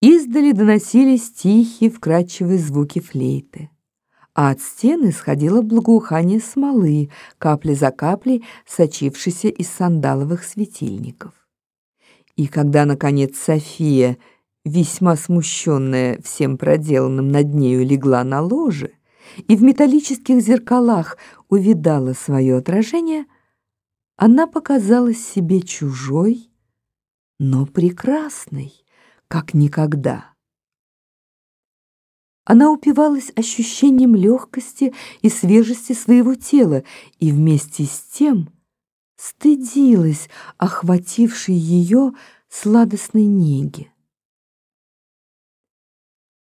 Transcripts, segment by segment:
Издали доносились тихие, вкрадчивые звуки флейты, а от стены исходило благоухание смолы, капли за каплей, сочившейся из сандаловых светильников. И когда, наконец, София, весьма смущенная всем проделанным над нею, легла на ложе и в металлических зеркалах увидала свое отражение, она показалась себе чужой, но прекрасной как никогда. Она упивалась ощущением легкости и свежести своего тела и вместе с тем стыдилась охватившей ее сладостной неги.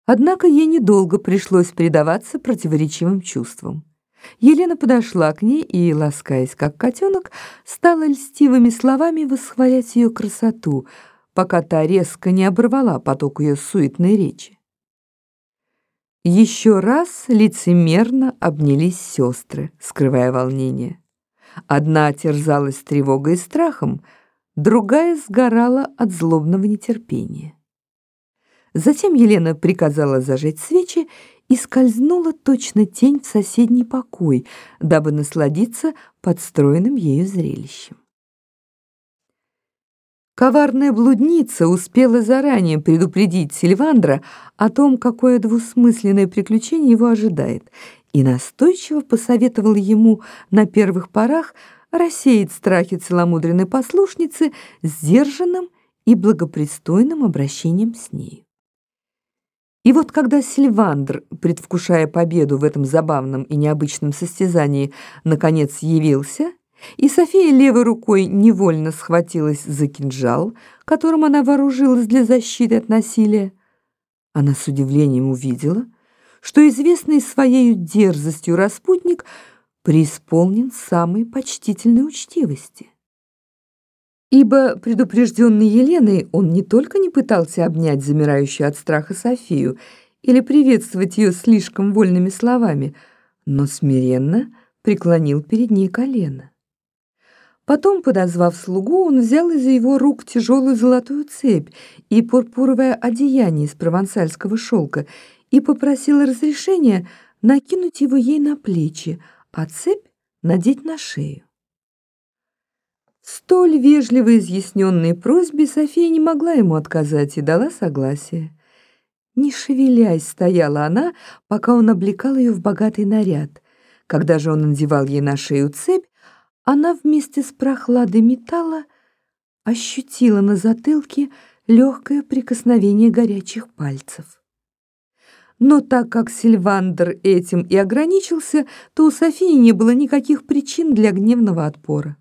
Однако ей недолго пришлось предаваться противоречивым чувствам. Елена подошла к ней и, ласкаясь как котенок, стала льстивыми словами восхвалять ее красоту — пока та резко не оборвала поток ее суетной речи. Еще раз лицемерно обнялись сестры, скрывая волнение. Одна терзалась тревогой и страхом, другая сгорала от злобного нетерпения. Затем Елена приказала зажечь свечи и скользнула точно тень в соседний покой, дабы насладиться подстроенным ею зрелищем. Коварная блудница успела заранее предупредить Сильвандра о том, какое двусмысленное приключение его ожидает, и настойчиво посоветовала ему на первых порах рассеять страхи целомудренной послушницы сдержанным и благопристойным обращением с ней. И вот когда Сильвандр, предвкушая победу в этом забавном и необычном состязании, наконец явился, и София левой рукой невольно схватилась за кинжал, которым она вооружилась для защиты от насилия. Она с удивлением увидела, что известный своей дерзостью распутник преисполнен самой почтительной учтивости. Ибо, предупрежденный Еленой, он не только не пытался обнять замирающую от страха Софию или приветствовать ее слишком вольными словами, но смиренно преклонил перед ней колено. Потом, подозвав слугу, он взял из его рук тяжелую золотую цепь и пурпуровое одеяние из провансальского шелка и попросил разрешения накинуть его ей на плечи, а цепь надеть на шею. Столь вежливо изъясненной просьбе София не могла ему отказать и дала согласие. Не шевелясь, стояла она, пока он облекал ее в богатый наряд. Когда же он надевал ей на шею цепь, она вместе с прохладой металла ощутила на затылке легкое прикосновение горячих пальцев. Но так как Сильвандр этим и ограничился, то у Софии не было никаких причин для гневного отпора.